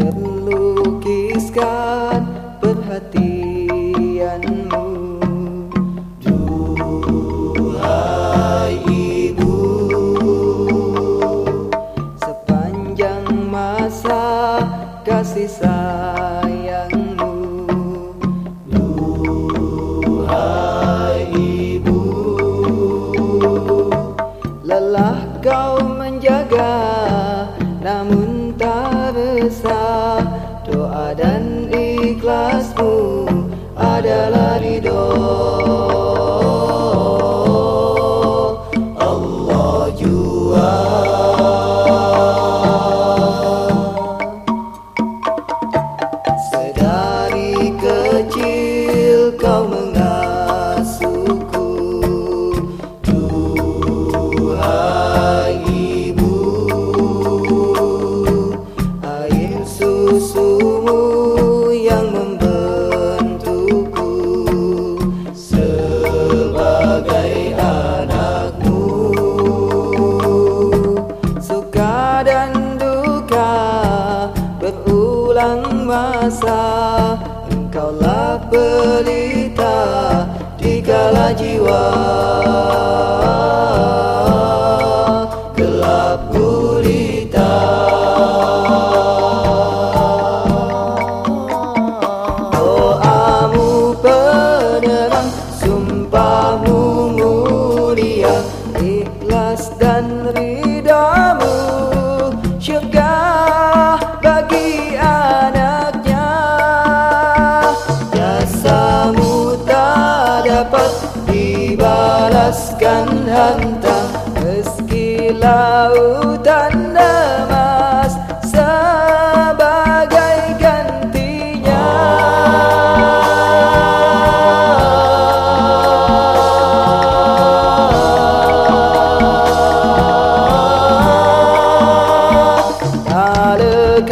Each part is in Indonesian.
terlukiskan perhatianmu. Duhai ibu Sepanjang masa kasih sayangmu. Duhai ibu Lelah kau menjaga namun dan ikhlasmu adalah ridho. Allah jua. Sedari kecil kau mengasuhku berulang masa Engkaulah pelita di kala jiwa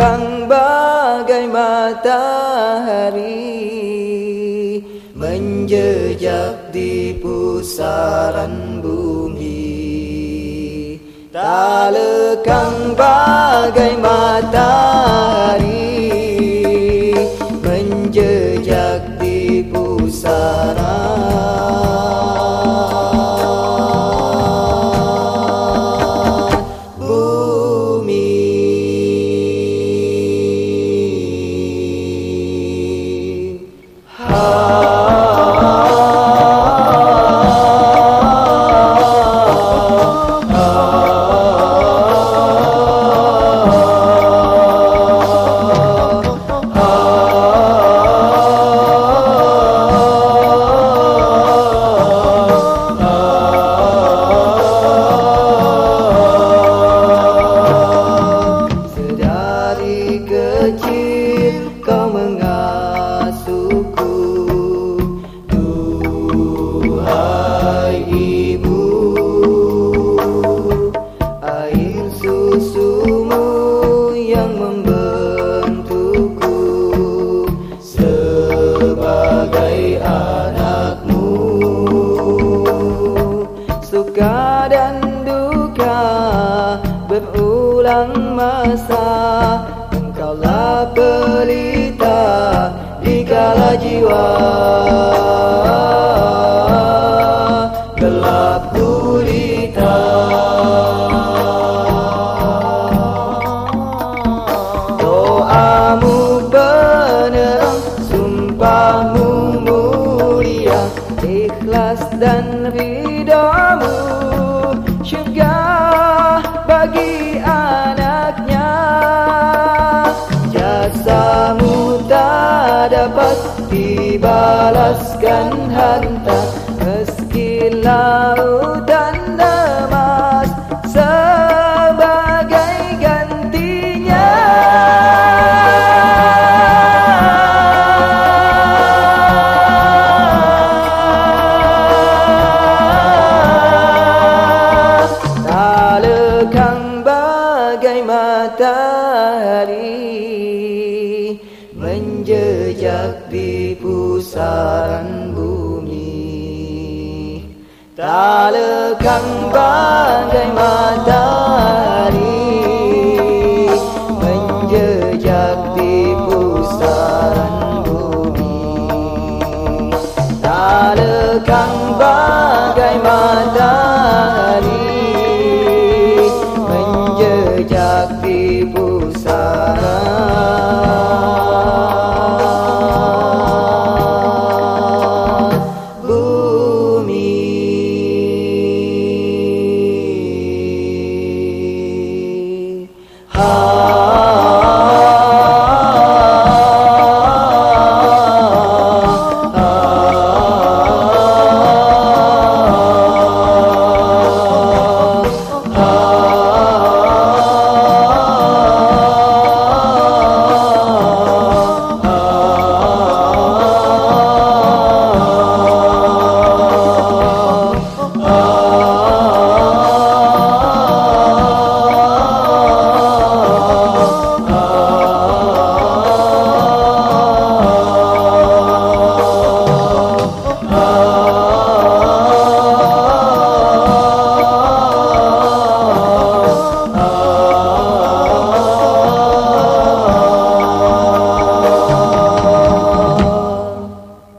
lekang bagai matahari Menjejak di pusaran bumi. Tak lekang bagai matahari duka berulang masa Engkaulah pelita di kala jiwa. Gelap gulita. Doamu penerang Sumpahmu mulia Ikhlas dan ridamu dapat dibalaskan harta Meski lautan emas sebagai gantinya. Tak lekang bagai matahari Tak lekang bagai matahari Menjejak di pusaran bumi. Tak lekang bagai matahari